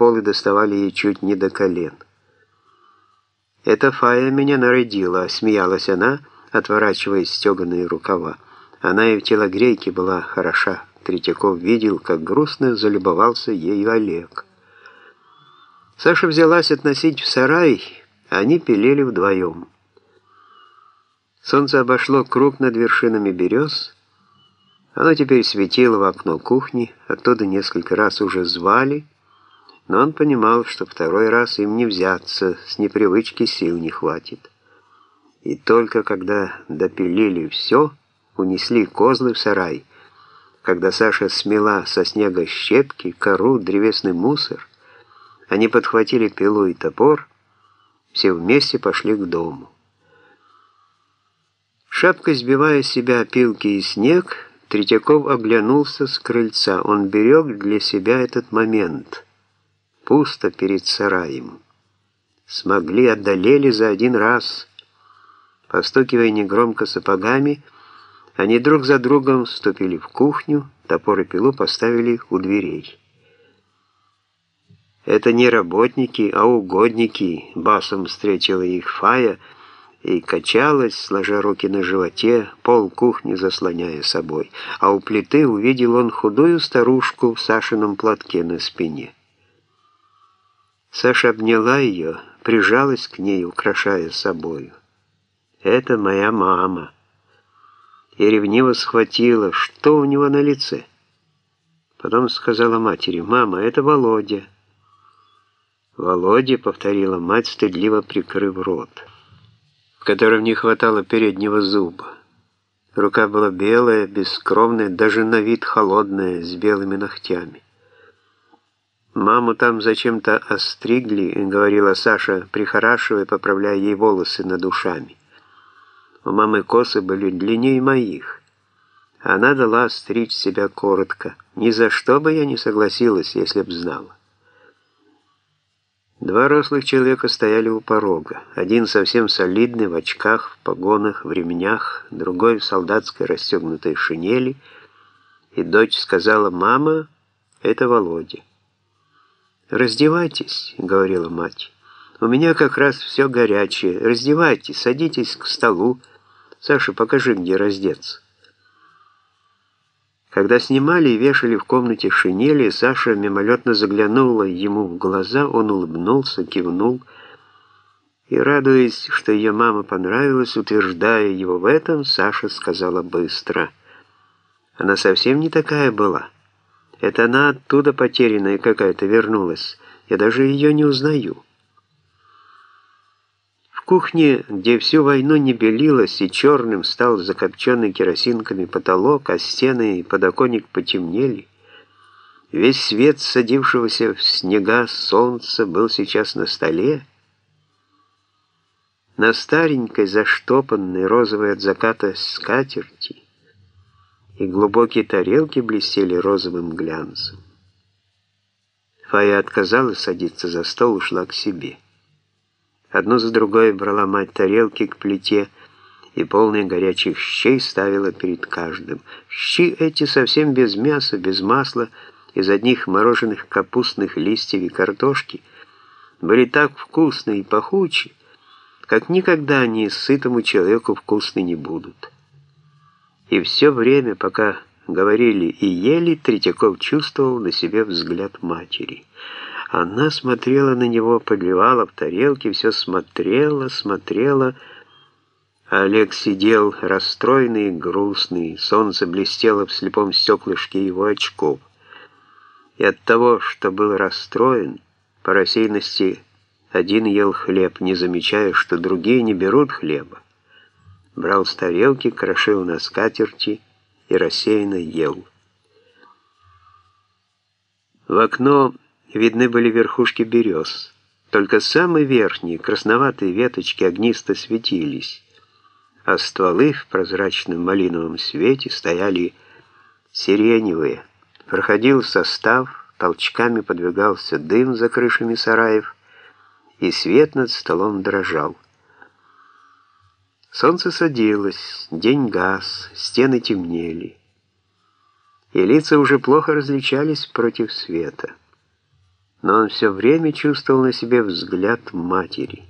полы доставали ей чуть не до колен. «Это Фая меня народила», — смеялась она, отворачивая стеганые рукава. Она и в телогрейке была хороша. Третьяков видел, как грустно залюбовался ею Олег. Саша взялась относить в сарай, они пилили вдвоем. Солнце обошло круг над вершинами берез. Оно теперь светило в окно кухни, оттуда несколько раз уже звали, но он понимал, что второй раз им не взяться, с непривычки сил не хватит. И только когда допилили все, унесли козлы в сарай, когда Саша смела со снега щепки, кору, древесный мусор, они подхватили пилу и топор, все вместе пошли к дому. Шапкой сбивая с себя опилки и снег, Третьяков оглянулся с крыльца. Он берег для себя этот момент. Пусто перед сараем. Смогли, одолели за один раз. Постукивая негромко сапогами, они друг за другом вступили в кухню, топор и пилу поставили у дверей. «Это не работники, а угодники», — басом встретила их Фая и качалась, сложа руки на животе, пол кухни заслоняя собой, а у плиты увидел он худую старушку в Сашином платке на спине. Саша обняла ее, прижалась к ней, украшая собою. «Это моя мама» и ревниво схватила, что у него на лице. Потом сказала матери, «Мама, это Володя». «Володя», — повторила мать, стыдливо прикрыв рот, в котором не хватало переднего зуба. Рука была белая, бескровная, даже на вид холодная, с белыми ногтями. «Маму там зачем-то остригли», — говорила Саша, прихорашивая, поправляя ей волосы над ушами. У мамы косы были длиннее моих. Она дала стричь себя коротко. Ни за что бы я не согласилась, если б знала. Два рослых человека стояли у порога. Один совсем солидный, в очках, в погонах, в ремнях, другой в солдатской расстегнутой шинели. И дочь сказала, «Мама, это Володя». «Раздевайтесь», — говорила мать. «У меня как раз все горячее. Раздевайтесь, садитесь к столу. Саша, покажи, где раздеться». Когда снимали и вешали в комнате шинели, Саша мимолетно заглянула ему в глаза, он улыбнулся, кивнул и, радуясь, что ее мама понравилась, утверждая его в этом, Саша сказала быстро. Она совсем не такая была. Это она оттуда потерянная какая-то вернулась. Я даже ее не узнаю кухне, где всю войну не белилось и черным стал закопченный керосинками потолок, а стены и подоконник потемнели, весь свет садившегося в снега солнца был сейчас на столе, на старенькой заштопанной розовой от заката скатерти, и глубокие тарелки блестели розовым глянцем. Фая отказалась садиться за стол, ушла к себе. Одну за другой брала мать тарелки к плите и полные горячих щей ставила перед каждым. Щи эти совсем без мяса, без масла, из одних мороженых капустных листьев и картошки, были так вкусны и пахучи, как никогда они сытому человеку вкусны не будут. И все время, пока говорили и ели, Третьяков чувствовал на себе взгляд матери — она смотрела на него, подливала в тарелки, все смотрела, смотрела. Олег сидел расстроенный грустный, солнце блестело в слепом стеклышке его очков. И от того, что был расстроен, по рассеянности один ел хлеб, не замечая, что другие не берут хлеба. Брал с тарелки, крошил на скатерти и рассеянно ел. В окно видны были верхушки берез. Только самые верхние, красноватые веточки огнисто светились, а стволы в прозрачном малиновом свете стояли сиреневые. Проходил состав, толчками подвигался дым за крышами сараев, и свет над столом дрожал. Солнце садилось, день гас, стены темнели, и лица уже плохо различались против света. но он все время чувствовал на себе взгляд матери.